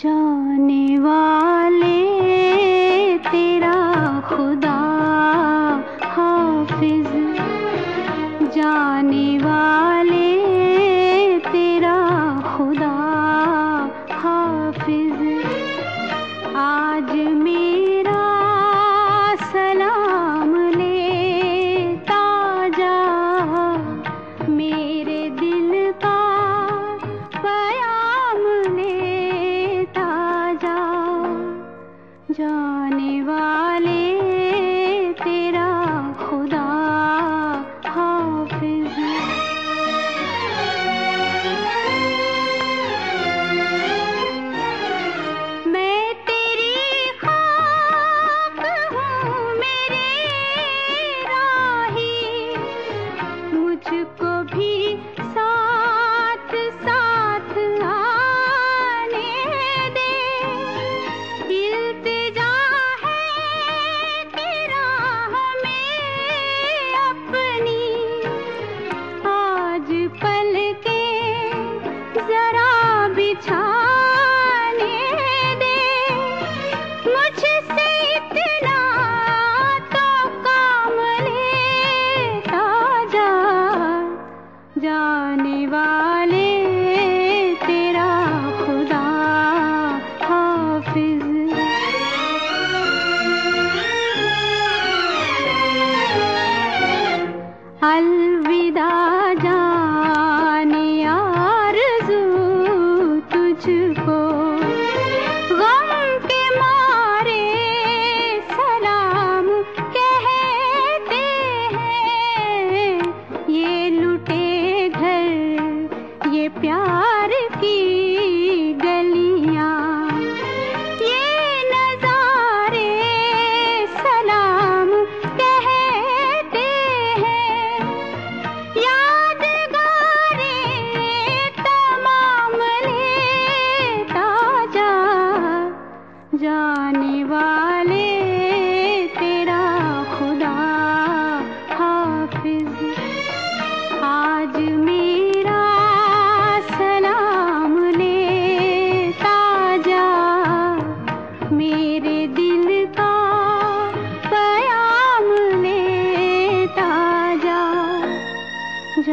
जाने वाले तेरा खुदा हाफिज। जाने वाले तेरा खुदा हाफिज। आज जाने वाले जाने वा प्यार की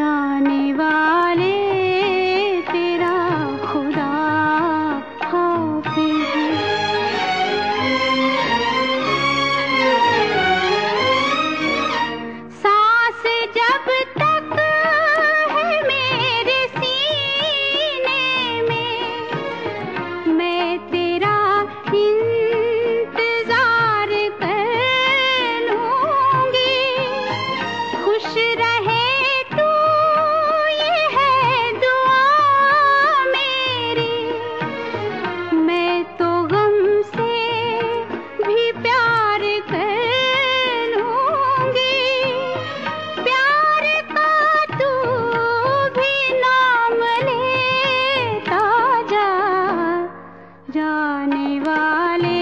जाने वाले आने वाले